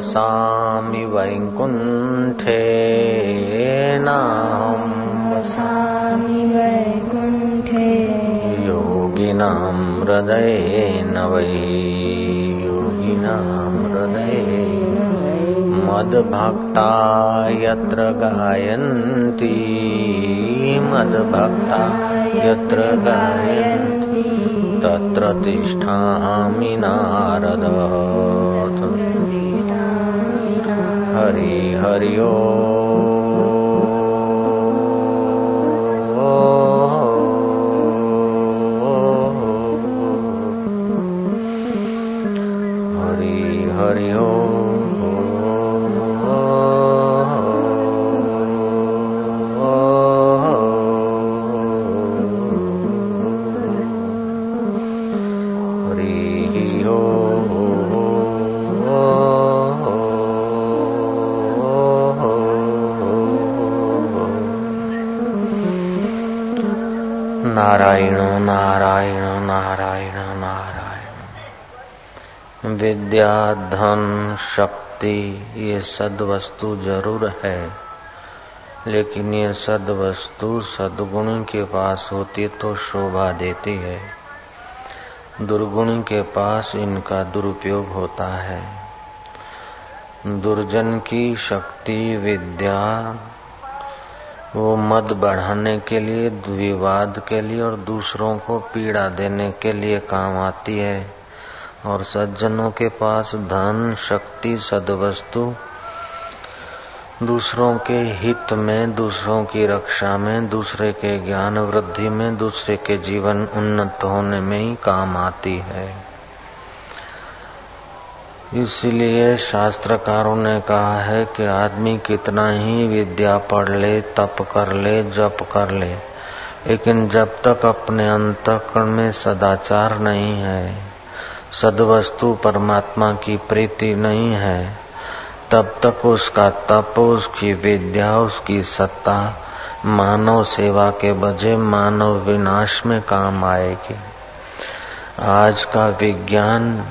वसामि वैकुण्ठे नाहं वसामि वैकुण्ठे। योगिनां हृदये न वै। योगिनां हृदये मद्भक्ता यत्र गायन्ति। मद्भक्ता यत्र गायन्ति। तत्र तिष्ठामि नारद। हरि हरि ओ। हरि हरि ओ। विद्या धन शक्ति, ये सदवस्तु ज़रूर है। लेकिन ये सदवस्तु सदगुण के पास होती तो शोभा देती है। दुर्गुण के पास इनका दुरुपयोग होता है। दुर्जन की शक्ति, विद्या, वो मद बढ़ाने के लिए, विवाद के लिए और दूसरों को पीड़ा देने के लिए काम आती है। और सज्जनों के पास धन, शक्ति, सदवस्तु, दूसरों के हित में, दूसरों की रक्षा में, दूसरे के ज्ञान वृद्धि में, दूसरे के जीवन उन्नत होने में ही काम आती है। इसलिए शास्त्रकारों ने कहा है कि आदमी कितना ही विद्या पढ़ ले, तप कर ले, जप कर ले, लेकिन जब तक अपने अंतकरण में सदाचार नहीं है। सदवस्तु परमात्मा की प्रीति नहीं है, तब तक उसका तप, उसकी विद्या, उसकी सत्ता, मानव सेवा के बजे मानव विनाश में काम आएगी। आज का विज्ञान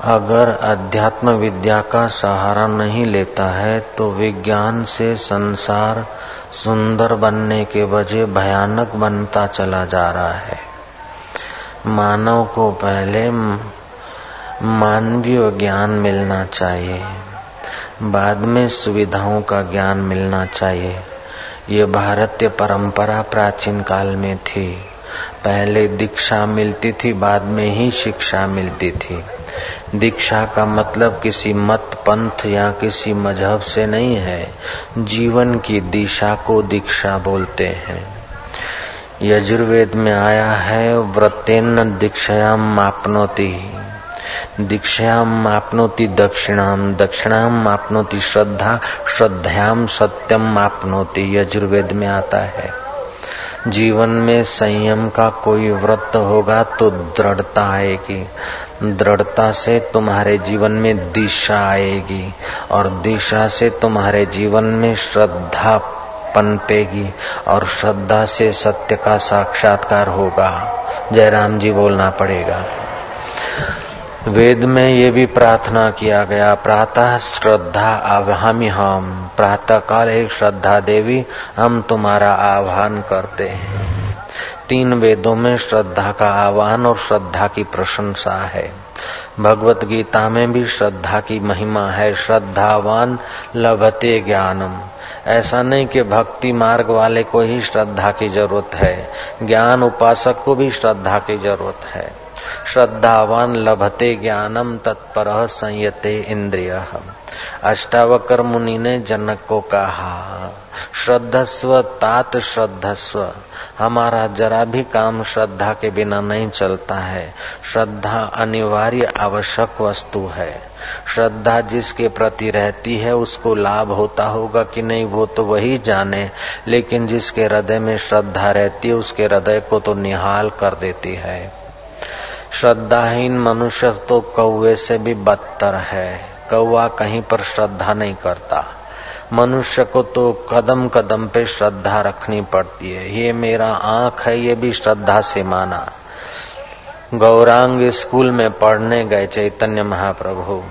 अगर अध्यात्म विद्या का सहारा नहीं लेता है तो विज्ञान से संसार सुंदर बनने के बजे भयानक बनता चला जा रहा है। मानव को पहले मानवीय ज्ञान मिलना चाहिए। बाद में सुविधाओं का ज्ञान मिलना चाहिए। ये भारतीय परंपरा प्राचीन काल में थी। पहले दीक्षा मिलती थी, बाद में ही शिक्षा मिलती थी। दीक्षा का मतलब किसी मत पंथ या किसी मज़हब से नहीं है। जीवन की दिशा को दीक्षा बोलते हैं। यजुर्वेद में आया है व्रतेन दीक्षायाम मापनोति। दीक्षायाम आपनोति दक्षिणाम दक्षिणाम आपनोति श्रद्धा श्रद्धायाम सत्यम आपनोति यजुर्वेद में आता है। जीवन में संयम का कोई व्रत होगा तो दृढ़ता आएगी। दृढ़ता से तुम्हारे जीवन में दिशा आएगी और दिशा से तुम्हारे जीवन में श्रद्धा पनपेगी और श्रद्धा से सत्य का साक्षात्कार होगा। जयराम जी बोलना पड़ेगा। वेद में ये भी प्रार्थना किया गया, प्रातः श्रद्धा आवामी हम, प्रातः काल एक श्रद्धा देवी, हम तुम्हारा आह्वान करते हैं। तीन वेदों में श्रद्धा का आह्वान और श्रद्धा की प्रशंसा है। भगवत गीता में भी श्रद्धा की महिमा है, श्रद्धावान लभते ज्ञानम। ऐसा नहीं कि भक्ति मार्ग वाले को ही श्रद्धा की ज़रूरत है। ज्ञान उपासक को भी श्रद्धा की ज़रूरत है। श्रद्धावान लभते ज्ञानम तत्पर संयते इंद्रिय। अष्टावकर मुनि ने जनक को कहा, श्रद्धस्व, तात श्रद्धस्व। हमारा जरा भी काम श्रद्धा के बिना नहीं चलता है। श्रद्धा अनिवार्य आवश्यक वस्तु है। श्रद्धा जिसके प्रति रहती है, उसको लाभ होता होगा कि नहीं वो तो वही जाने, लेकिन जिसके हृदय में श्रद्धा रहती है, उसके हृदय को तो निहाल कर देती है। श्रद्धाहीन मनुष्य तो कौवे से भी बदतर है। कौवा कहीं पर श्रद्धा नहीं करता। मनुष्य को तो कदम कदम पे श्रद्धा रखनी पड़ती है। ये मेरा आँख है, ये भी श्रद्धा से माना। गौरांग स्कूल में पढ़ने गए चैतन्य महाप्रभु।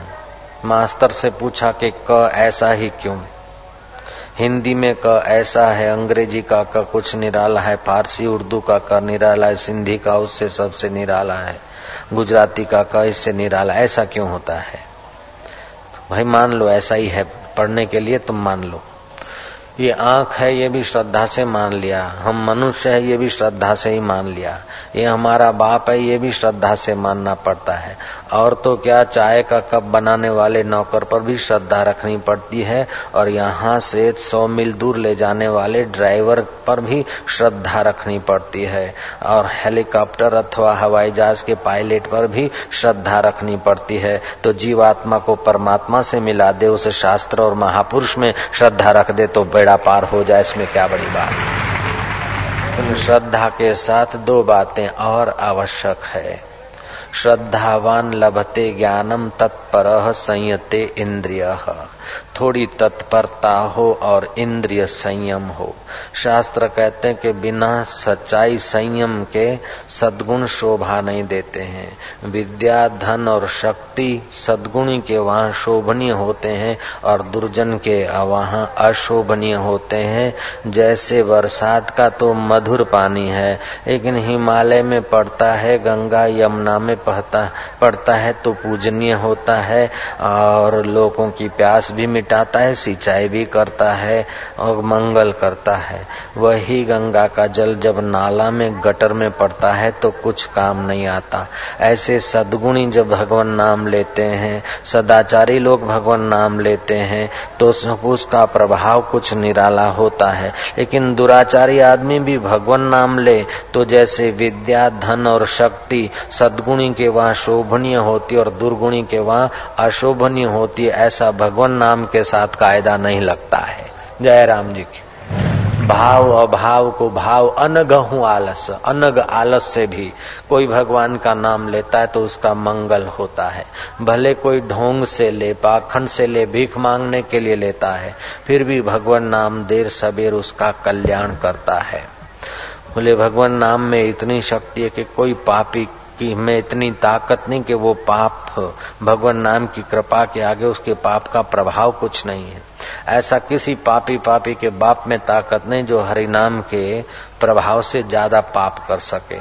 मास्टर से पूछा कि क ऐसा ही क्यों? हिंदी में क ऐसा है, अंग्रेज़ी का क कुछ निराला है, फारसी, उर्दू का क निराला है, सिंधी का उससे सबसे निराला है। गुजराती का क इससे निराला, ऐसा क्यों होता है? भाई, मान लो, ऐसा ही है, पढ़ने के लिए तुम मान लो। ये आँख है, ये भी श्रद्धा से मान लिया। हम मनुष्य है, ये भी श्रद्धा से ही मान लिया। ये हमारा बाप है, ये भी श्रद्धा से मानना पड़ता है। और तो क्या चाय का कप बनाने वाले नौकर पर भी श्रद्धा रखनी पड़ती है? और यहाँ से सौ मील दूर ले जाने वाले ड्राइवर पर भी श्रद्धा रखनी पड़ती है। और हेलीकॉप्टर अथवा हवाई जहाज़ के पायलट पर भी श्रद्धा रखनी पड़ती है। तो जीवात्मा को परमात्मा से मिला दे, उस शास्त्र और महापुरुष में श्रद्धा रख दे तो बेड़ा पार हो जाए, इसमें क्या बड़ी बात श्रद्धा के साथ दो बातें और आवश्यक है। श्रद्धावान लभते ज्ञानम तत्पर संयते इंद्रिय। थोड़ी तत्परता हो और इंद्रिय संयम हो। शास्त्र कहते हैं कि बिना सच्चाई संयम के सद्गुण शोभा नहीं देते हैं। विद्या, धन और शक्ति सद्गुणी के वहाँ शोभनीय होते हैं और दुर्जन के वहाँ अशोभनीय होते हैं। जैसे बरसात का तो मधुर पानी है, लेकिन हिमालय में पड़ता है गंगा यमुना में पड़ता पड़ता है तो पूजनीय होता है और लोगों की प्यास भी मिटाता है, सिंचाई भी करता है और मंगल करता है। वही गंगा का जल जब नाला में, गटर में पड़ता है तो कुछ काम नहीं आता। ऐसे सदगुणी जब भगवान नाम लेते हैं, सदाचारी लोग भगवान नाम लेते हैं तो उसका प्रभाव कुछ निराला होता है। लेकिन दुराचारी आदमी भी भगवान नाम ले तो जैसे विद्या, धन और शक्ति सदगुणी के वहाँ शोभनीय होती और दुर्गुणी के वहाँ अशोभनीय होती, ऐसा भगवान नाम के साथ कायदा नहीं लगता है। जय राम जी की। भाव अभाव को भाव, अनग हूँ आलस, अनग आलस से भी। कोई भगवान का नाम लेता है तो उसका मंगल होता है। भले कोई ढोंग से ले, पाखंड से ले, भीख मांगने के लिए लेता है, फिर भी भगवान नाम देर सबेर उसका कल्याण करता है। बोले, भगवान नाम में इतनी शक्ति है कि कोई पापी की में इतनी ताकत नहीं कि वो पाप, भगवान नाम की कृपा के आगे उसके पाप का प्रभाव कुछ नहीं है। ऐसा किसी पापी पापी के बाप में ताकत नहीं जो हरि नाम के प्रभाव से ज़्यादा पाप कर सके।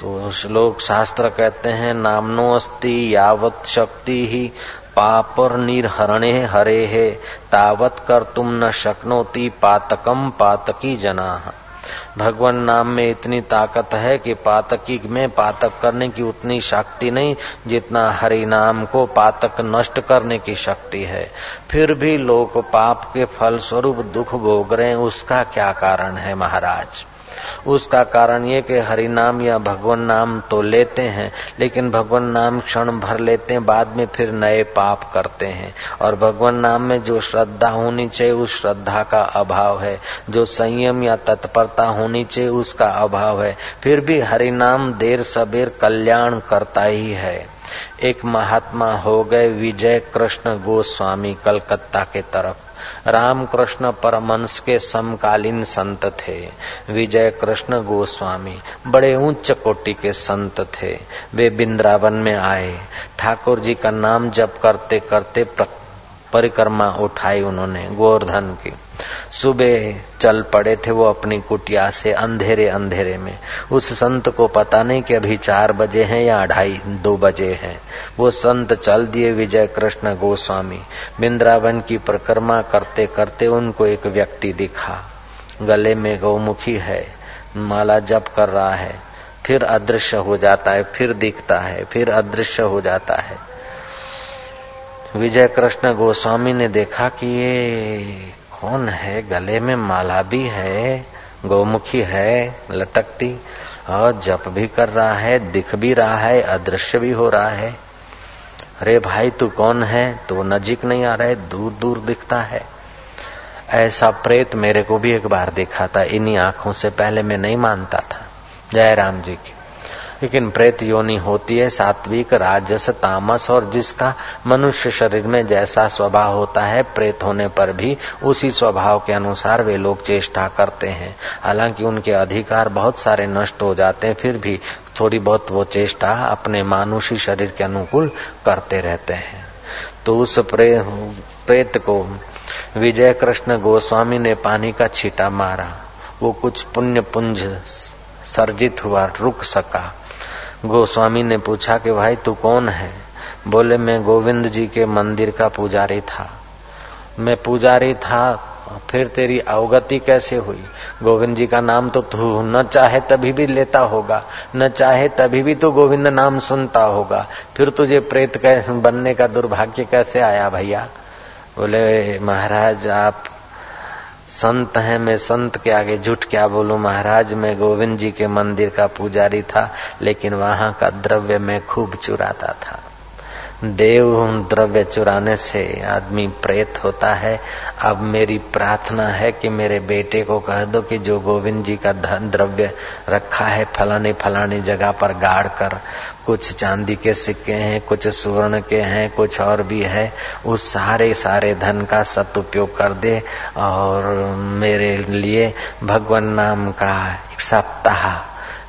तो श्लोक शास्त्र कहते हैं, नामनो अस्ति यावत शक्ति ही, पापर निर्हरणे हरे है, तावत कर तुम न शक्नोती पातकम पातकी जना। भगवान नाम में इतनी ताकत है कि पातकी में पातक करने की उतनी शक्ति नहीं जितना हरि नाम को पातक नष्ट करने की शक्ति है। फिर भी लोग पाप के फल स्वरूप दुख भोग रहे हैं, उसका क्या कारण है महाराज? उसका कारण ये कि हरि नाम या भगवान नाम तो लेते हैं, लेकिन भगवान नाम क्षण भर लेते हैं, बाद में फिर नए पाप करते हैं। और भगवान नाम में जो श्रद्धा होनी चाहिए, उस श्रद्धा का अभाव है। जो संयम या तत्परता होनी चाहिए, उसका अभाव है। फिर भी हरि नाम देर सबेर कल्याण करता ही है। एक महात्मा हो गए विजय कृष्ण गोस्वामी कलकत्ता के तरफ़। रामकृष्ण परमंश के समकालीन संत थे। विजय कृष्ण गोस्वामी बड़े उच्च कोटि के संत थे। वे बिंद्रावन में आए। ठाकुर जी का नाम जप करते करते परिक्रमा उठाई उन्होंने, गोवर्धन की। सुबह चल पड़े थे वो अपनी कुटिया से अंधेरे अंधेरे में। उस संत को पता नहीं कि अभी चार बजे हैं या अढ़ाई दो बजे हैं। वो संत चल दिए विजय कृष्ण गोस्वामी। बिंद्रावन की परिक्रमा करते करते उनको एक व्यक्ति दिखा। गले में गौमुखी है, माला जप कर रहा है। फिर अदृश्य हो जाता है, फिर दिखता है, फिर अदृश्य हो जाता है। विजय कृष्ण गोस्वामी ने देखा कि ये कौन है? गले में माला भी है, गौमुखी है, लटकती, और जप भी कर रहा है, दिख भी रहा है, अदृश्य भी हो रहा है। अरे भाई, तू कौन है? तो नजीक नहीं आ रहा है दूर दूर दिखता है। ऐसा प्रेत मेरे को भी एक बार देखा था इन्हीं आँखों से पहले मैं नहीं मानता था। जय राम जी की। लेकिन प्रेत योनि होती है सात्विक राजस तामस और जिसका मनुष्य शरीर में जैसा स्वभाव होता है प्रेत होने पर भी उसी स्वभाव के अनुसार वे लोग चेष्टा करते हैं। हालाँकि उनके अधिकार बहुत सारे नष्ट हो जाते हैं फिर भी थोड़ी बहुत वो चेष्टा अपने मानुषी शरीर के अनुकूल करते रहते हैं। तो उस प्रे, प्रेत को विजय कृष्ण गोस्वामी ने पानी का छीटा मारा। वो कुछ पुण्य पुंज सर्जित हुआ रुक सका। गोस्वामी ने पूछा कि भाई तू कौन है? बोले, मैं गोविंद जी के मंदिर का पुजारी था। मैं पुजारी था, फिर तेरी अवगति कैसे हुई? गोविंद जी का नाम तो तू न चाहे तभी भी लेता होगा, न चाहे तभी भी तो गोविंद नाम सुनता होगा। फिर तुझे प्रेत बनने का दुर्भाग्य कैसे आया भैया? बोले, महाराज, आप संत हैं, मैं संत के आगे झूठ क्या बोलूँ? महाराज, मैं गोविंद जी के मंदिर का पुजारी था, लेकिन वहाँ का द्रव्य मैं खूब चुराता था। देव द्रव्य चुराने से आदमी प्रेत होता है। अब मेरी प्रार्थना है कि मेरे बेटे को कह दो कि जो गोविंद जी का धन द्रव्य रखा है फलाने फलाने जगह पर गाड़ कर कुछ चांदी के सिक्के हैं, कुछ सुवर्ण के हैं, कुछ और भी है। उस सारे सारे धन का सदुपयोग कर दे और मेरे लिए भगवान नाम का सप्ताह,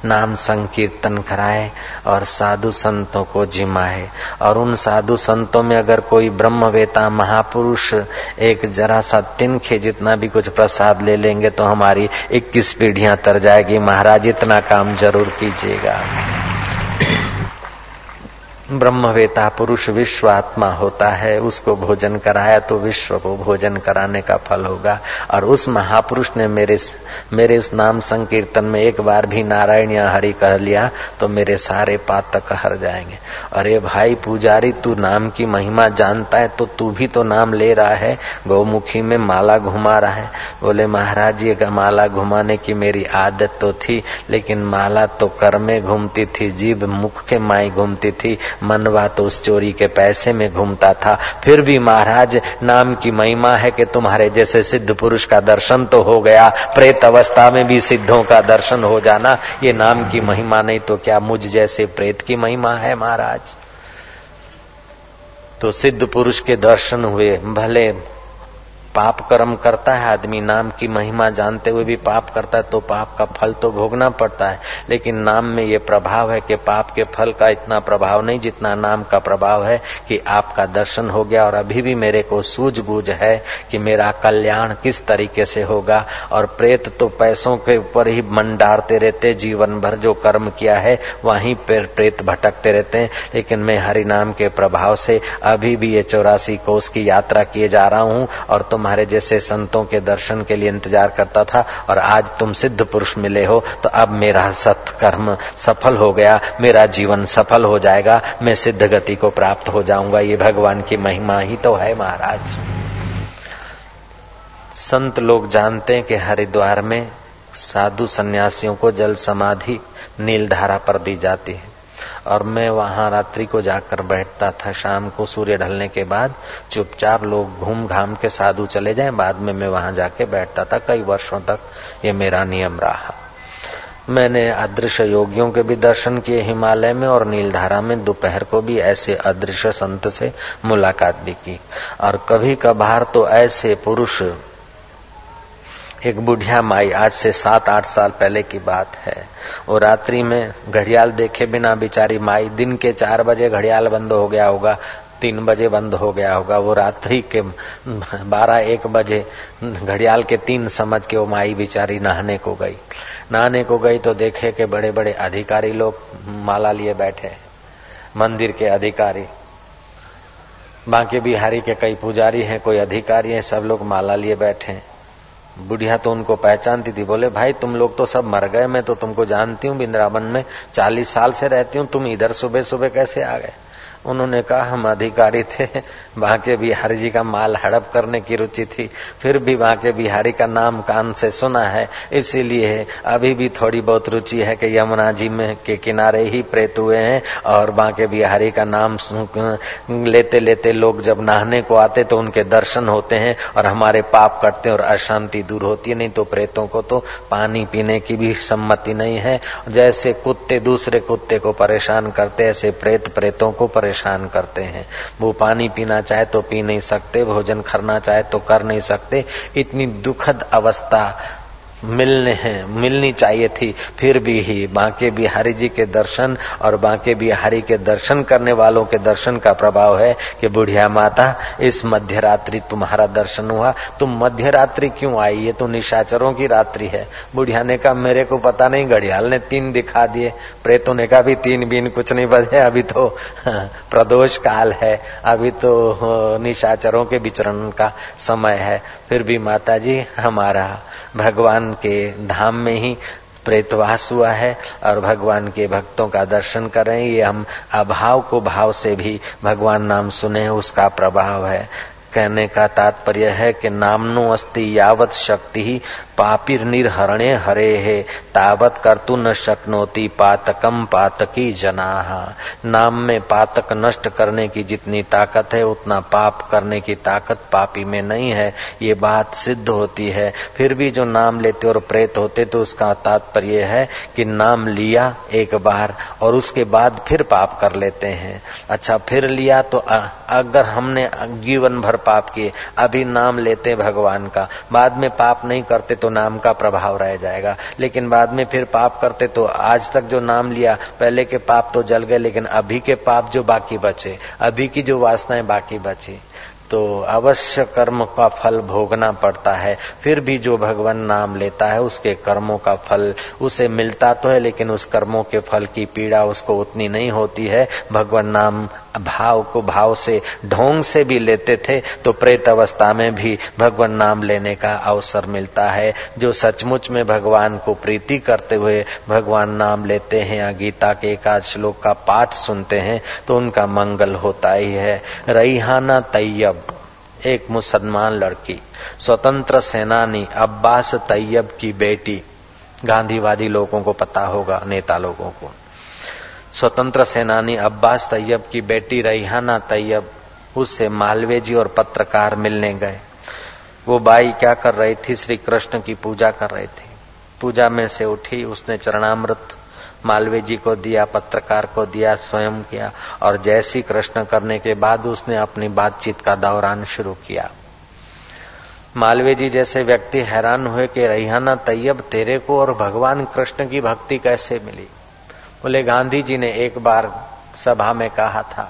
नाम संकीर्तन कराए और साधु संतों को जिमाए। और उन साधु संतों में अगर कोई ब्रह्मवेता, महापुरुष एक जरा सा तिनखे जितना भी कुछ प्रसाद ले लेंगे तो हमारी इक्कीस पीढ़ियाँ तर जाएगी। महाराज, इतना काम ज़रूर कीजिएगा। ब्रह्मवेता पुरुष विश्व आत्मा होता है, उसको भोजन कराया तो विश्व को भोजन कराने का फल होगा। और उस महापुरुष ने मेरे मेरे उस नाम संकीर्तन में एक बार भी नारायण या हरि कह लिया तो मेरे सारे पातक हर जाएँगे। अरे भाई पुजारी, तू नाम की महिमा जानता है तो तू भी तो नाम ले रहा है। गौमुखी में माला घुमा रहा है। बोले, महाराज, ये माला घुमाने की मेरी आदत तो थी, लेकिन माला तो कर में घूमती थी जीव मुख के माई घूमती थी मनवा तो उस चोरी के पैसे में घूमता था। फिर भी महाराज, नाम की महिमा है कि तुम्हारे जैसे सिद्ध पुरुष का दर्शन तो हो गया। प्रेत अवस्था में भी सिद्धों का दर्शन हो जाना। ये नाम की महिमा नहीं तो क्या मुझ जैसे प्रेत की महिमा है महाराज? तो सिद्ध पुरुष के दर्शन हुए। भले पाप कर्म करता है, आदमी नाम की महिमा जानते हुए भी पाप करता है तो पाप का फल तो भोगना पड़ता है। लेकिन नाम में ये प्रभाव है कि पाप के फल का इतना प्रभाव नहीं जितना नाम का प्रभाव है कि आपका दर्शन हो गया और अभी भी मेरे को सूझबूझ है कि मेरा कल्याण किस तरीके से होगा। और प्रेत तो पैसों के ऊपर ही मन डारते रहते, जीवन भर जो कर्म किया है, वहीं पर प्रेत भटकते रहते हैं। लेकिन मैं हरि नाम के प्रभाव से अभी भी ये चौरासी कोष की यात्रा किए जा रहा हूँ और तुम तुम्हारे जैसे संतों के दर्शन के लिए इंतज़ार करता था और आज तुम सिद्ध पुरुष मिले हो तो अब मेरा सत्कर्म सफल हो गया, मेरा जीवन सफल हो जाएगा, मैं सिद्ध गति को प्राप्त हो जाऊँगा। ये भगवान की महिमा ही तो है महाराज। संत लोग जानते हैं कि हरिद्वार में साधु सन्यासियों को जल समाधि नील धारा पर दी जाती है। और मैं वहाँ रात्रि को जाकर बैठता था। शाम को सूर्य ढलने के बाद चुपचाप लोग घूम घाम के साधु चले जाए। बाद में मैं वहाँ जाके बैठता था। कई वर्षों तक ये मेरा नियम रहा। मैंने अदृश्य योगियों के भी दर्शन किए हिमालय में और नीलधारा में। दोपहर को भी ऐसे अदृश्य संत से मुलाकात भी की। और कभी कभार तो ऐसे पुरुष एक बुढ़िया माई आज से सात, आठ साल पहले की बात है। वो रात्रि में घड़ियाल देखे बिना बिचारी माई दिन के चार बजे घड़ियाल बंद हो गया होगा, तीन बजे बंद हो गया होगा। वो रात्रि के बारह, एक बजे घड़ियाल के तीन समझ के वो माई बिचारी नहाने को गई। नहाने को गई तो देखे के बड़े बड़े अधिकारी लोग माला लिए बैठे मंदिर के अधिकारी। बांके बिहारी के कई पुजारी हैं, कोई अधिकारी हैं, सब लोग माला लिए बैठे हैं। बुढ़िया तो उनको पहचानती थी, बोले, भाई, तुम लोग तो सब मर गए, मैं तो तुमको जानती हूँ वृंदावन में चालीस साल से रहती हूँ, तुम इधर सुबह सुबह कैसे आ गए? उन्होंने कहा, हम अधिकारी थे, वहाँ के बिहारी जी का माल हड़प करने की रुचि थी, फिर भी वहाँ के बिहारी का नाम कान से सुना है, इसीलिए अभी भी थोड़ी बहुत रुचि है कि यमुना जी में के किनारे ही प्रेत हुए हैं, और बांके बिहारी का नाम लेते लेते लोग जब नहाने को आते तो उनके दर्शन होते हैं, और हमारे पाप कटते और अशांति दूर होती है, नहीं तो प्रेतों को तो पानी पीने की भी सम्मति नहीं है, जैसे कुत्ते दूसरे कुत्ते को परेशान करते ऐसे प्रेत प्रेतों को परेशान करते हैं। वो पानी पीना चाहे तो पी नहीं सकते, भोजन करना चाहे तो कर नहीं सकते। इतनी दुखद अवस्था मिलने हैं, मिलनी चाहिए थी। फिर भी ही बांके बिहारी जी के दर्शन और बांके बिहारी के दर्शन करने वालों के दर्शन का प्रभाव है कि बुढ़िया माता, इस मध्य रात्रि तुम्हारा दर्शन हुआ। तुम मध्य रात्रि क्यों आई? ये तो निशाचरों की रात्रि है। बुढ़िया ने कहा, मेरे को पता नहीं, घड़ियाल ने तीन दिखा दिए। प्रेतों ने कहा भी तीन बीन कुछ नहीं बजे, अभी तो प्रदोष काल है। अभी तो निशाचरों के विचरण का समय है। फिर भी माता जी हमारा भगवान के धाम में ही प्रेतवास हुआ है और भगवान के भक्तों का दर्शन करें। ये हम अभाव को भाव से भी भगवान नाम सुने उसका प्रभाव है। कहने का तात्पर्य है कि नामनो अस्ति यावत शक्ति ही पापिर निर्हरणे हरे है तावत कर तु न शक्नोती पातकम पातकी जना। नाम में पातक नष्ट करने की जितनी ताकत है, उतना पाप करने की ताकत पापी में नहीं है, ये बात सिद्ध होती है। फिर भी जो नाम लेते और प्रेत होते तो उसका तात्पर्य है कि नाम लिया एक बार, और उसके बाद फिर पाप कर लेते हैं। अच्छा फिर लिया तो अगर हमने जीवन भर पाप किए, अभी नाम लेते भगवान का। बाद में पाप नहीं करते तो नाम का प्रभाव रह जाएगा। लेकिन बाद में फिर पाप करते तो आज तक जो नाम लिया, पहले के पाप तो जल गए, लेकिन अभी के पाप जो बाकी बचे, अभी की जो वासनाएँ बाकी बची। तो अवश्य कर्म का फल भोगना पड़ता है। फिर भी जो भगवान नाम लेता है, उसके कर्मों का फल, उसे मिलता तो है, लेकिन उस कर्मों के फल की पीड़ा उसको उतनी नहीं होती है। भगवान नाम भाव को भाव से, ढोंग से भी लेते थे तो प्रेत अवस्था में भी भगवान नाम लेने का अवसर मिलता है। जो सचमुच में भगवान को प्रीति करते हुए भगवान नाम लेते हैं, या गीता के एक श्लोक का पाठ सुनते हैं तो उनका मंगल होता ही है। रईहाना तैयब, एक मुसलमान लड़की। स्वतंत्र सेनानी अब्बास तैयब की बेटी। गांधीवादी लोगों को पता होगा, नेता लोगों को। स्वतंत्र सेनानी अब्बास तैयब की बेटी रईहाना तैयब, उससे मालवे जी और पत्रकार मिलने गए। वो बाई क्या कर रही थी? श्री कृष्ण की पूजा कर रही थी। पूजा में से उठी, उसने चरणामृत मालवे जी को दिया, पत्रकार को दिया, स्वयं किया, और जैसी कृष्ण करने के बाद उसने अपनी बातचीत का दौरान शुरू किया। मालवे जी जैसे व्यक्ति हैरान हुए कि रैहाना तैयब तेरे को और भगवान कृष्ण की भक्ति कैसे मिली? बोले, गांधी जी ने एक बार सभा में कहा था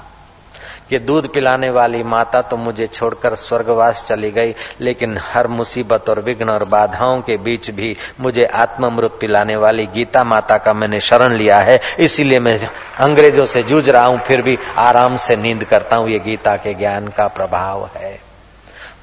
कि दूध पिलाने वाली माता तो मुझे छोड़कर स्वर्गवास चली गई, लेकिन हर मुसीबत और विघ्न और बाधाओं के बीच भी मुझे आत्ममृत पिलाने वाली गीता माता का मैंने शरण लिया है। इसीलिए मैं अंग्रेज़ों से जूझ रहा हूँ, फिर भी आराम से नींद करता हूँ। ये गीता के ज्ञान का प्रभाव है।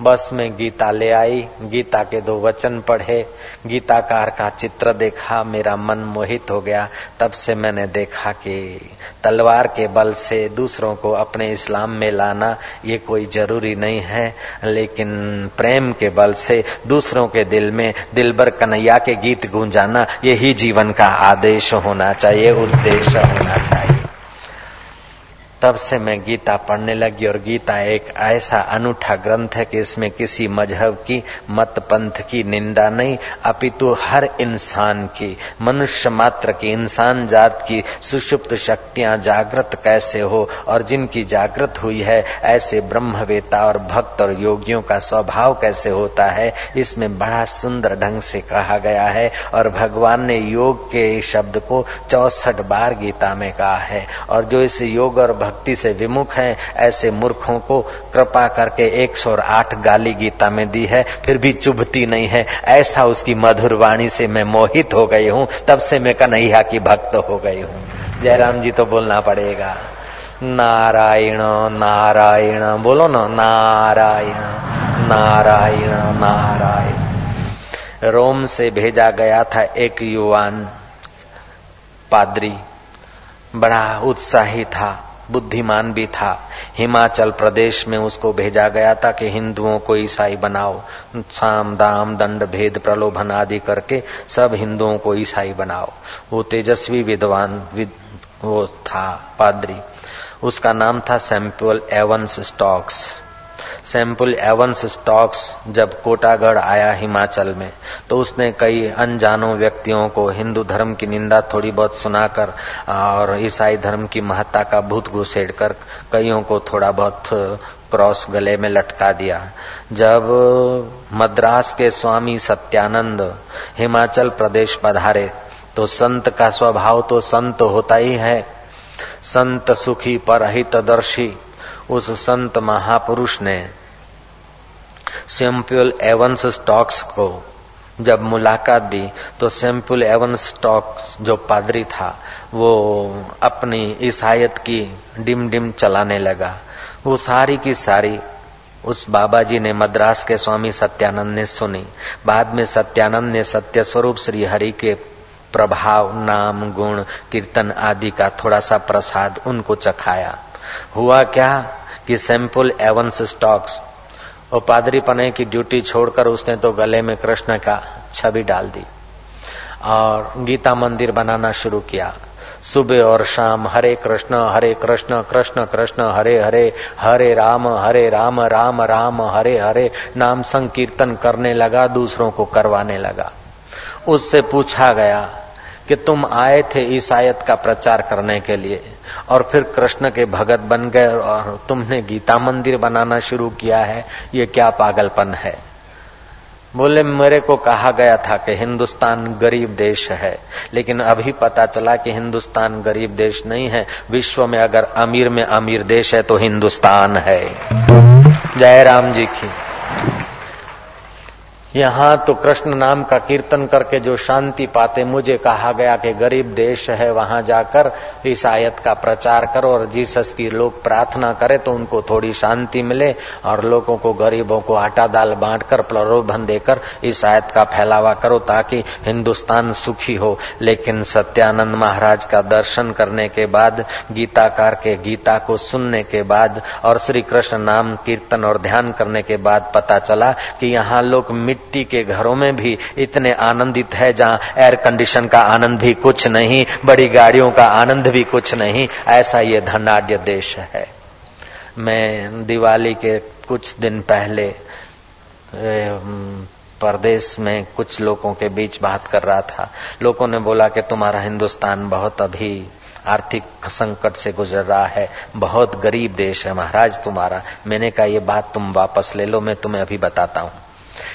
बस में गीता ले आई। गीता के दो वचन पढ़े। गीताकार का चित्र देखा। मेरा मन मोहित हो गया। तब से मैंने देखा कि तलवार के बल से दूसरों को अपने इस्लाम में लाना ये कोई ज़रूरी नहीं है। लेकिन प्रेम के बल से दूसरों के दिल में दिलबर कन्हैया के गीत गूंजाना, यही जीवन का आदेश होना चाहिए, उद्देश्य होना चाहिए। तब से मैं गीता पढ़ने लगी और गीता एक ऐसा अनूठा ग्रंथ है कि इसमें किसी मज़हब की मत पंथ की निंदा नहीं, अपितु हर इंसान की, मनुष्य मात्र की, इंसान जात की सुषुप्त शक्तियाँ जागृत कैसे हो और जिनकी जागृत हुई है, ऐसे ब्रह्मवेता और भक्त और योगियों का स्वभाव कैसे होता है, इसमें बड़ा सुंदर ढंग से कहा गया है और भगवान ने योग के शब्द को चौसठ बार गीता में कहा है और जो इस योग और भक्ति से विमुख हैं, ऐसे मूर्खों को कृपा करके 108 गाली गीता में दी है, फिर भी चुभती नहीं है। ऐसा उसकी मधुर वाणी से मैं मोहित हो गई हूँ, तब से मैं कन्हैया की भक्त हो गई हूँ। जयराम जी तो बोलना पड़ेगा, नारायण नारायण, बोलो ना, नारायण नारायण नारायण। रोम से भेजा गया था एक युवान, पादरी। बड़ा उत्साही था। बुद्धिमान भी था। हिमाचल प्रदेश में उसको भेजा गया था कि हिंदुओं को ईसाई बनाओ। साम दाम दंड भेद प्रलोभन आदि करके सब हिंदुओं को ईसाई बनाओ। वो तेजस्वी विद्वान विद, वो था पादरी। उसका नाम था Samuel Evans Stokes. Samuel Evans Stokes जब कोटागढ़ आया हिमाचल में तो उसने कई अनजानों व्यक्तियों को हिंदू धर्म की निंदा थोड़ी बहुत सुनाकर और ईसाई धर्म की महत्ता का भूत घुसेड़ कर कईयों को थोड़ा बहुत क्रॉस गले में लटका दिया। जब मद्रास के स्वामी सत्यानंद हिमाचल प्रदेश पधारे तो संत का स्वभाव तो संत होता ही है। संत सुखी परहितदर्शी उस संत महापुरुष ने सैम्पुअल एवंस स्टॉक्स को जब मुलाकात दी तो सैम्पुल एवंस स्टॉक्स जो पादरी था, वो अपनी ईसाइत की डिम डिम चलाने लगा। वो सारी की सारी उस बाबा जी ने मद्रास के स्वामी सत्यानंद ने सुनी। बाद में सत्यानंद ने सत्य स्वरूप श्री हरि के प्रभाव, नाम, गुण, कीर्तन आदि का थोड़ा सा प्रसाद उनको चखाया। हुआ क्या? कि सैंपल एवंस स्टॉक्स, और पादरी पने की ड्यूटी छोड़कर उसने तो गले में कृष्ण का छवि डाल दी, और गीता मंदिर बनाना शुरू किया। सुबह और शाम हरे कृष्ण हरे कृष्ण कृष्ण कृष्ण, हरे हरे हरे राम हरे राम राम राम, हरे हरे, नाम संकीर्तन करने लगा, दूसरों को करवाने लगा। उससे पूछा गया कि तुम आए थे ईसायत का प्रचार करने के लिए। और फिर कृष्ण के भगत बन गए और तुमने गीता मंदिर बनाना शुरू किया है, ये क्या पागलपन है? बोले, मेरे को कहा गया था कि हिंदुस्तान गरीब देश है, लेकिन अभी पता चला कि हिंदुस्तान गरीब देश नहीं है। विश्व में अगर अमीर में अमीर देश है तो हिंदुस्तान है। जय राम जी की। यहाँ तो कृष्ण नाम का कीर्तन करके जो शांति पाते, मुझे कहा गया कि गरीब देश है, वहाँ जाकर इस आयत का प्रचार करो और जीसस की लोग प्रार्थना करे तो उनको थोड़ी शांति मिले और लोगों को, गरीबों को आटा दाल बांटकर, प्रलोभन देकर इस आयत का फैलावा करो ताकि हिंदुस्तान सुखी हो। लेकिन सत्यानंद महाराज का दर्शन करने के बाद, गीताकार के गीता को सुनने के बाद और श्री कृष्ण नाम कीर्तन और ध्यान करने के बाद पता चला कि यहाँ लोग मिट्टी के घरों में भी इतने आनंदित है जहाँ एयर कंडीशन का आनंद भी कुछ नहीं, बड़ी गाड़ियों का आनंद भी कुछ नहीं, ऐसा ये धनाढ़ देश है। मैं दिवाली के कुछ दिन पहले परदेश में कुछ लोगों के बीच बात कर रहा था। लोगों ने बोला कि तुम्हारा हिंदुस्तान बहुत अभी आर्थिक संकट से गुजर रहा है, बहुत गरीब देश है महाराज तुम्हारा। मैंने कहा, ये बात तुम वापस ले लो, मैं तुम्हें अभी बताता हूँ।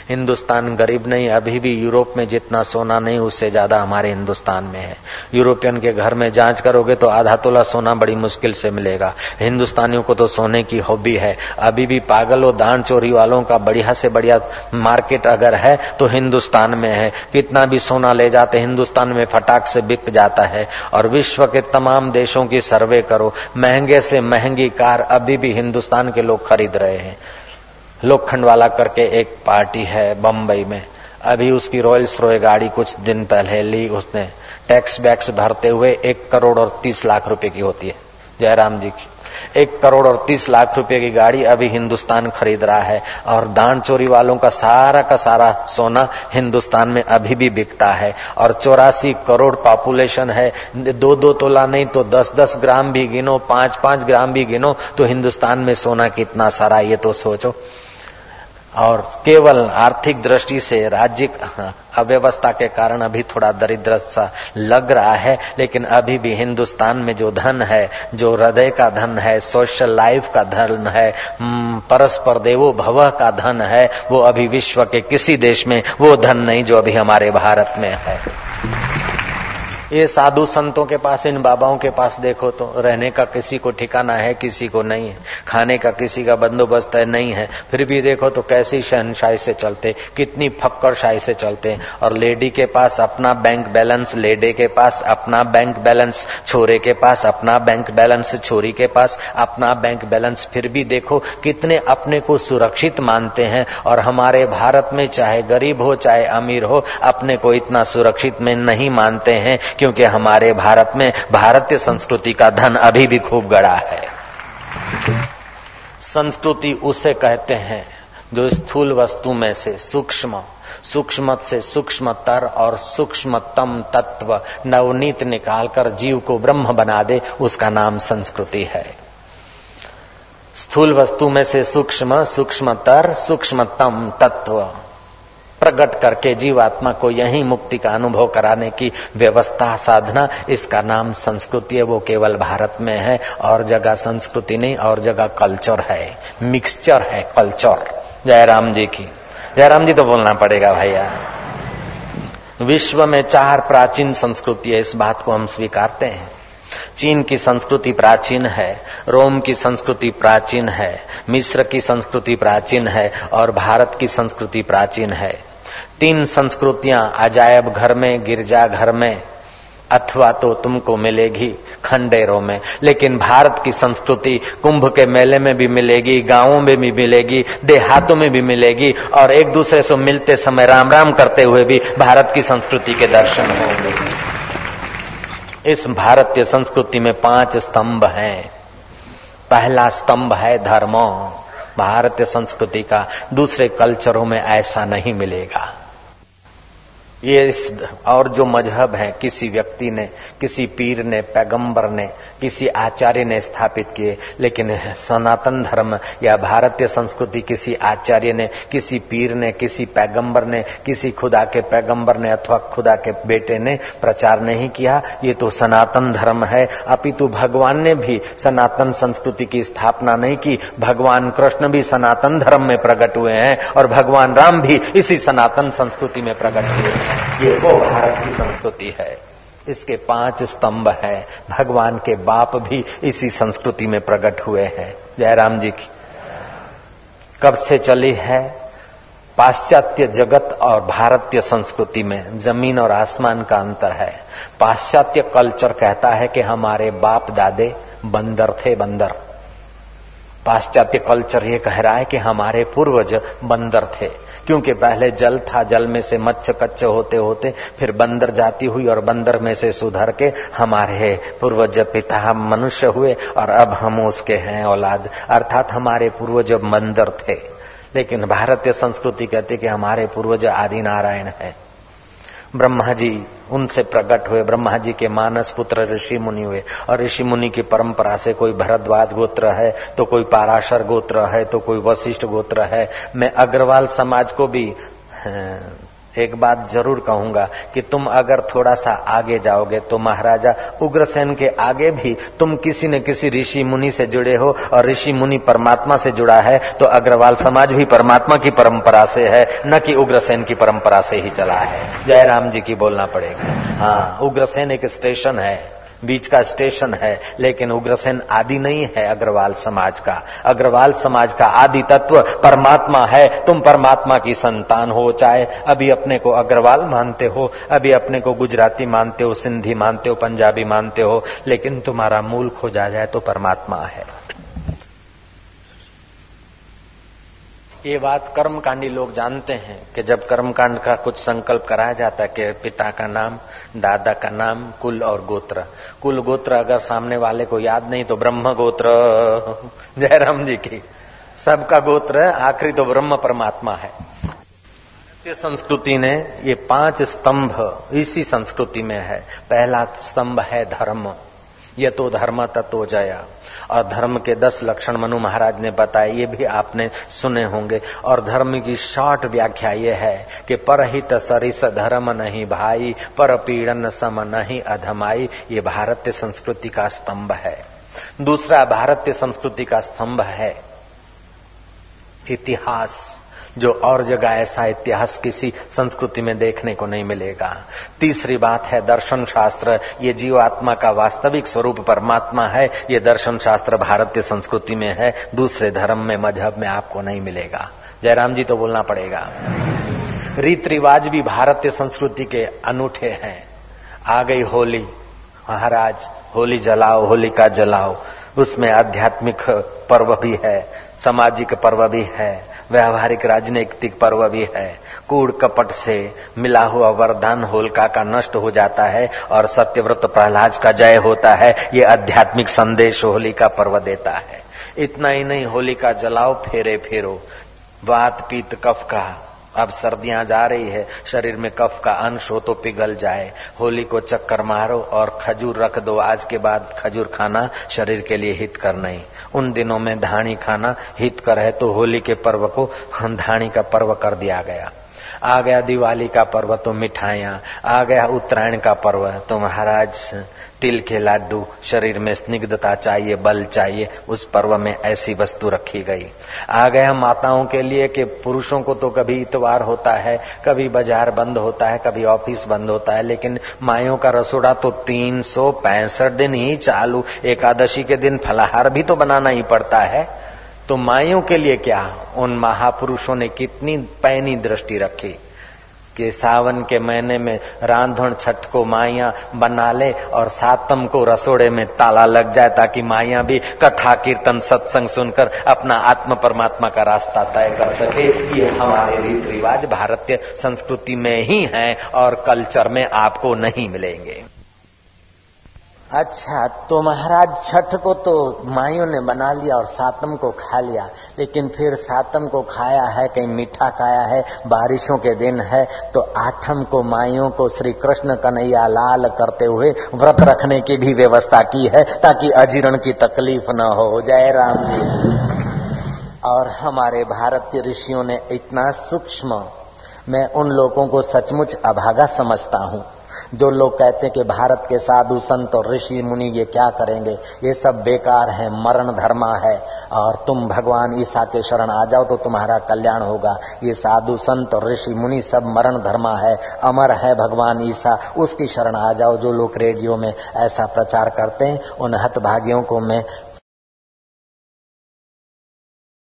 हिंदुस्तान गरीब नहीं, अभी भी यूरोप में जितना सोना नहीं, उससे ज़्यादा हमारे हिंदुस्तान में है। यूरोपियन के घर में जाँच करोगे तो आधा तोला सोना बड़ी मुश्किल से मिलेगा। हिंदुस्तानियों को तो सोने की हॉबी है। अभी भी पागल, दान चोरी वालों का बढ़िया से बढ़िया मार्केट अगर है तो हिंदुस्तान में है। कितना भी सोना ले जाते, हिंदुस्तान में फटाक से बिक जाता है। और विश्व के तमाम देशों की सर्वे करो, महँगे से महँगी कार अभी भी हिंदुस्तान के लोग खरीद रहे हैं। लोखंड वाला करके एक पार्टी है बम्बई में। अभी उसकी रॉयल्स रॉय गाड़ी कुछ दिन पहले ली उसने। टैक्स बैक्स भरते हुए एक करोड़ और तीस लाख रुपए की होती है। जयराम जी की। एक करोड़ और तीस लाख रुपए की गाड़ी अभी हिंदुस्तान खरीद रहा है और दान चोरी वालों का सारा का सारा सोना हिंदुस्तान में अभी भी बिकता है। और चौरासी करोड़ पॉपुलेशन है। दो दो तोला नहीं तो दस दस ग्राम भी गिनो पाँच पाँच ग्राम भी गिनो तो हिंदुस्तान में सोना कितना सारा ये तो सोचो। और केवल आर्थिक दृष्टि से राज्य अव्यवस्था के कारण अभी थोड़ा दरिद्र सा लग रहा है, लेकिन अभी भी हिंदुस्तान में जो धन है, जो हृदय का धन है सोशल लाइफ का धन है परस्पर देवो भव का धन है, वो अभी विश्व के किसी देश में वो धन नहीं जो अभी हमारे भारत में है। ये साधु संतों के पास, इन बाबाओं के पास देखो तो रहने का किसी को ठिकाना है, किसी को नहीं है। खाने का किसी का बंदोबस्त है, नहीं है। फिर भी देखो तो कैसी शहनशाही से चलते, कितनी फक्कर शाही से चलते और लेडी के पास अपना बैंक बैलेंस लेडे के पास अपना बैंक बैलेंस छोरे के पास अपना बैंक बैलेंस छोरी के पास अपना बैंक बैलेंस फिर भी देखो कितने अपने को सुरक्षित मानते हैं। और हमारे भारत में चाहे गरीब हो, चाहे अमीर हो, अपने को इतना सुरक्षित में नहीं मानते हैं क्योंकि हमारे भारत में भारतीय संस्कृति का धन अभी भी खूब गड़ा है। संस्कृति उसे कहते हैं जो स्थूल वस्तु में से सूक्ष्म सूक्ष्म से सूक्ष्मतर और सूक्ष्मतम तत्व नवनीत निकालकर जीव को ब्रह्म बना दे, उसका नाम संस्कृति है। स्थूल वस्तु में से सूक्ष्म, सूक्ष्मतर, सूक्ष्मतम तत्व प्रकट करके जीवात्मा को यही मुक्ति का अनुभव कराने की व्यवस्था, साधना, इसका नाम संस्कृति है, वो केवल भारत में है, और जगह संस्कृति नहीं, और जगह कल्चर है मिक्सचर है कल्चर जयराम जी की। जयराम जी तो बोलना पड़ेगा भैया। विश्व में चार प्राचीन संस्कृति है, इस बात को हम स्वीकारते हैं। चीन की संस्कृति प्राचीन है, रोम की संस्कृति प्राचीन है, मिस्र की संस्कृति प्राचीन है और भारत की संस्कृति प्राचीन है। तीन संस्कृतियाँ अजायब घर में, गिरजा घर में, अथवा तो तुमको मिलेगी खंडेरों में, लेकिन भारत की संस्कृति कुंभ के मेले में भी मिलेगी, गाँवों में भी मिलेगी, देहातों में भी मिलेगी, और एक दूसरे से मिलते समय राम राम करते हुए भी भारत की संस्कृति के दर्शन होंगे। इस भारतीय संस्कृति में पाँच स्तंभ हैं। पहला स्तंभ है धर्म। भारतीय संस्कृति का दूसरे कल्चरों में ऐसा नहीं मिलेगा। ये इस और जो मज़हब है, किसी व्यक्ति ने, किसी पीर ने, पैगंबर ने, किसी आचार्य ने स्थापित किए, लेकिन सनातन धर्म या भारतीय संस्कृति किसी आचार्य ने, किसी पीर ने, किसी पैगंबर ने, किसी खुदा के पैगंबर ने अथवा खुदा के बेटे ने प्रचार नहीं किया, ये तो सनातन धर्म है। अपितु भगवान ने भी सनातन संस्कृति की स्थापना नहीं की, भगवान कृष्ण भी सनातन धर्म में प्रकट हुए हैं और भगवान राम भी इसी सनातन संस्कृति में प्रकट हुए ये वो भारत की संस्कृति है। इसके पाँच स्तंभ हैं। भगवान के बाप भी इसी संस्कृति में प्रकट हुए हैं। जयराम जी की। कब से चली है? पाश्चात्य जगत और भारतीय संस्कृति में ज़मीन और आसमान का अंतर है। पाश्चात्य कल्चर कहता है कि हमारे बाप दादे बंदर थे बंदर। पाश्चात्य कल्चर ये कह रहा है कि हमारे पूर्वज बंदर थे। क्योंकि पहले जल था, जल में से मच्छ कच्छ होते होते फिर बंदर जाती हुई और बंदर में से सुधर के हमारे पूर्वज पिता हम मनुष्य हुए और अब हम उसके हैं औलाद। अर्थात हमारे पूर्वज बंदर थे। लेकिन भारतीय संस्कृति कहती कि हमारे पूर्वज आदि नारायण है। ब्रह्मा जी उनसे प्रकट हुए ब्रह्मा जी के मानस पुत्र ऋषि मुनि हुए। और ऋषि मुनि की परंपरा से कोई भरद्वाज गोत्र है तो कोई पाराशर गोत्र है तो कोई वशिष्ठ गोत्र है। मैं अग्रवाल समाज को भी एक बात ज़रूर कहूँगा कि तुम अगर थोड़ा सा आगे जाओगे तो महाराजा उग्रसेन के आगे भी तुम किसी न किसी ऋषि मुनि से जुड़े हो और ऋषि मुनि परमात्मा से जुड़ा है तो अग्रवाल समाज भी परमात्मा की परंपरा से है, न कि उग्रसेन की परंपरा से ही चला है। जयराम जी की बोलना पड़ेगा। हाँ उग्रसेन एक स्टेशन है। बीच का स्टेशन है, लेकिन उग्रसेन आदि नहीं है अग्रवाल समाज का। अग्रवाल समाज का आदि तत्व परमात्मा है, तुम परमात्मा की संतान हो, चाहे अभी अपने को अग्रवाल मानते हो, अभी अपने को गुजराती मानते हो, सिंधी मानते हो, पंजाबी मानते हो, लेकिन तुम्हारा मूल खोजा जाए तो परमात्मा है। ये बात कर्मकांडी लोग जानते हैं कि जब कर्मकांड का कुछ संकल्प कराया जाता है कि पिता का नाम, दादा का नाम, कुल और गोत्र। कुल गोत्र अगर सामने वाले को याद नहीं तो ब्रह्म गोत्र। जयराम जी की। सबका गोत्र आखिरी तो ब्रह्म परमात्मा है। भारतीय संस्कृति ने ये पाँच स्तंभ इसी संस्कृति में है। पहला स्तंभ है धर्म। ये तो धर्म तत्व जया। और धर्म के दस लक्षण मनु महाराज ने बताए, ये भी आपने सुने होंगे। और धर्म की शॉर्ट व्याख्या ये है कि परहित सरिस धर्म नहीं भाई, पर पीड़न सम नहीं अधमाई। ये भारतीय संस्कृति का स्तंभ है। दूसरा, भारतीय संस्कृति का स्तंभ है इतिहास। जो और जगह ऐसा इतिहास किसी संस्कृति में देखने को नहीं मिलेगा। तीसरी बात है, दर्शन शास्त्र, ये जीवात्मा का वास्तविक स्वरूप परमात्मा है, ये दर्शन शास्त्र भारतीय संस्कृति में है, दूसरे धर्म में, मज़हब में आपको नहीं मिलेगा। जयराम जी तो बोलना पड़ेगा। रीत रिवाज भी भारतीय संस्कृति के अनूठे हैं। आ गई होली। महाराज, होली जलाओ होलिका जलाओ। उसमें आध्यात्मिक पर्व भी है, सामाजिक पर्व भी है। व्यावहारिक राजनीतिक पर्व भी है। कूड़ कपट से मिला हुआ वरदान होलका का नष्ट हो जाता है और सत्यव्रत प्रहलाद का जय होता है। ये आध्यात्मिक संदेश होली का पर्व देता है। इतना ही नहीं होली का जलाओ, फेरे फेरो। वात पीत कफ का अब सर्दियाँ जा रही है, शरीर में कफ का अंश हो तो पिघल जाए। होली को चक्कर मारो और खजूर रख दो। आज के बाद खजूर खाना शरीर के लिए हित कर नहीं। उन दिनों में धाणी खाना हित कर है तो होली के पर्व को धाणी का पर्व कर दिया गया। आ गया दिवाली का पर्व तो मिठाइयाँ, आ गया उत्तरायण का पर्व। तो महाराज तिल के लाडू शरीर में स्निग्धता चाहिए, बल चाहिए, उस पर्व में ऐसी वस्तु रखी गई। आ गया माताओं के लिए कि पुरुषों को तो कभी इतवार होता है, कभी बाज़ार बंद होता है, कभी ऑफ़िस बंद होता है, लेकिन माइयों का रसोड़ा तो तीन सौ पैंसठ दिन ही चालू, एकादशी के दिन फलाहार भी तो बनाना ही पड़ता है। तो माइयों के लिए क्या? उन महापुरुषों ने कितनी पैनी दृष्टि रखी? कि सावन के महीने में रांधण छठ को माइया बना ले और सातम को रसोड़े में ताला लग जाए ताकि माइया भी कथा, कीर्तन, सत्संग सुनकर अपना आत्म परमात्मा का रास्ता तय कर सके। ये हमारे रीत रिवाज भारतीय संस्कृति में ही है और कल्चर में आपको नहीं मिलेंगे। अच्छा तो महाराज, छठ को तो माइयों ने बना लिया और सातम को खा लिया, लेकिन फिर सातम को खाया है, कहीं मीठा खाया है, बारिशों के दिन है तो आठम को माइयों को श्री कृष्ण कन्हैया लाल करते हुए व्रत रखने की भी व्यवस्था की है, ताकि अजीर्ण की तकलीफ़ न हो। जय राम। जी और हमारे भारतीय ऋषियों ने इतना सूक्ष्म, मैं उन लोगों को सचमुच अभागा समझता हूँ। जो लोग कहते हैं कि भारत के साधु संत और ऋषि मुनि ये क्या करेंगे? ये सब बेकार है, मरण धर्मा है। और तुम भगवान ईसा के शरण आ जाओ तो तुम्हारा कल्याण होगा। ये साधु संत और ऋषि मुनि सब मरण धर्मा है, अमर है भगवान ईसा। उसकी शरण आ जाओ जो लोग रेडियो में ऐसा प्रचार करते हैं। उन हतभागियों को मैं